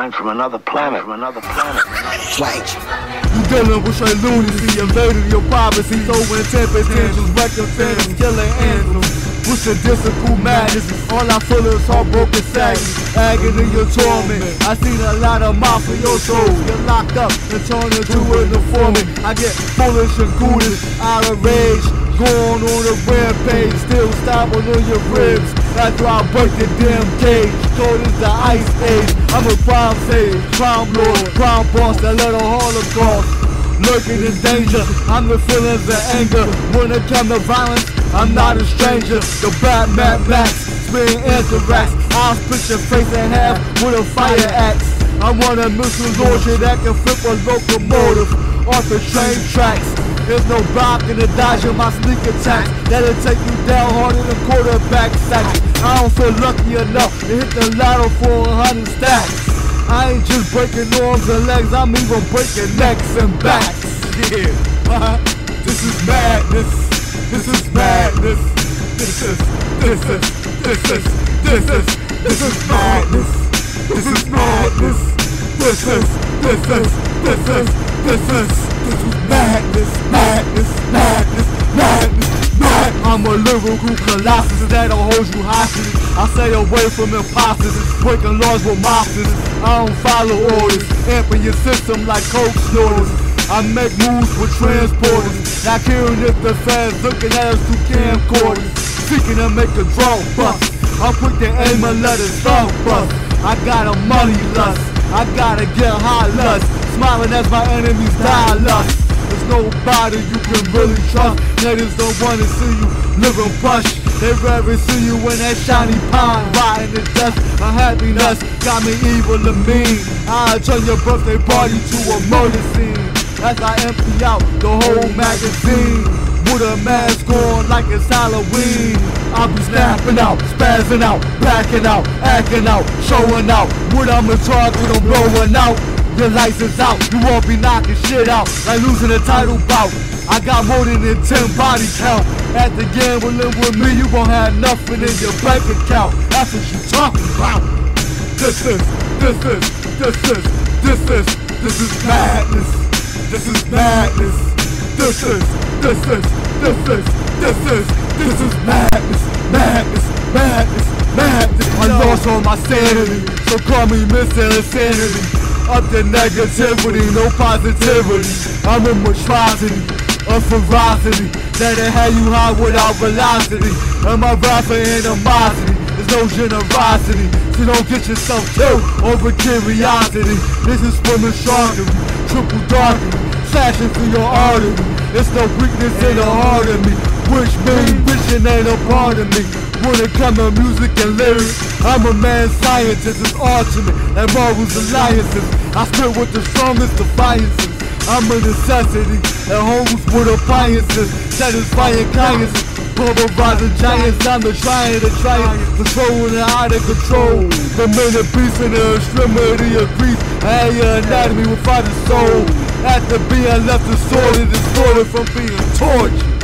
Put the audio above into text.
I'm from another planet. From another planet. You dealing with straight lunacy, invading your privacy, throwing tempest tantrums, wrecking killing anthems. With sadistic madness, all I feel is heartbroken sadness, agony your torment. I seen a lot of mafiosos get locked up and turn into an informant. I get foolish and ghoulish, out of rage, going on a rampage, still stomping on your ribs. After I break the damn cage, cold as the ice age. I'm a crime sage, crime lord, crime boss that a holocaust. Lurking in danger, I'm the feelings of anger. When it comes to violence, I'm not a stranger. The bad Mad Max, spitting anthrax. I'll split your face in half with a fire axe. I want a missile launcher that can flip a locomotive off the train tracks. There's no blocking the dodge of my sneak attacks. That'll take you down harder than quarterback I lucky enough to hit the lotto for a hundred stacks. I ain't just breaking arms and legs, I'm even breaking necks and backs. Yeah, uh, this is madness. This is madness. This is, this is, this is, this is, this is madness. This is madness. This is, this is, this is, this is, this is madness, madness, madness, madness. I'm a lyrical colossus that'll hold you hostage. I stay away from imposters, breaking laws with mobsters. I don't follow orders, amping your system like coke snorters. I make moves with transporters, not caring if the fans looking at us through camcorders, seeking to make a draw bust. I'm quick to aim and let it thumb bust. I got a money lust, I gotta get high lust, smiling as my enemies die lust. Nobody you can really trust. Niggas don't wanna see you live and plush. They rather see you in that shiny pine, riding the dust. My happiness got me evil and mean. I turn your birthday party to a murder scene. As I empty out the whole magazine. With a mask on like it's Halloween. I'll be snapping out, spazzing out, backing out, acting out, showing out. What I'm in target, I'm blowing out. Your license out, you won't be knocking shit out like losing a title bout. I got more than a 10 body count. At the gambling with me, you gon' have nothing in your bank account. That's what you talking about. This is, this is, this is, this is, this is madness. This is madness. This is, this is, this is, this is, this is madness, madness, madness, madness. I lost all my sanity, so call me Mr. Insanity. Up the negativity, no positivity. I'm in monstrosity, a ferocity that'll have you high without velocity. And my rap for animosity, there's no generosity. So don't get yourself killed over curiosity. This is swimming sharkery, triple darkery, slashing through your artery. It's no weakness in the heart of me, which means vision ain't a part of me. When it come to music and lyrics, I'm a man scientist, it's me, like Marvel's alliances. I spit with the strongest defiances. I'm a necessity, and homes with appliances, satisfying kindness. Pulverizing giants, I'm the trying to try it, controlling it out of control. The minute beast in the extremity of grief, I had your anatomy without a soul. After being left distorted, distorted from being tortured.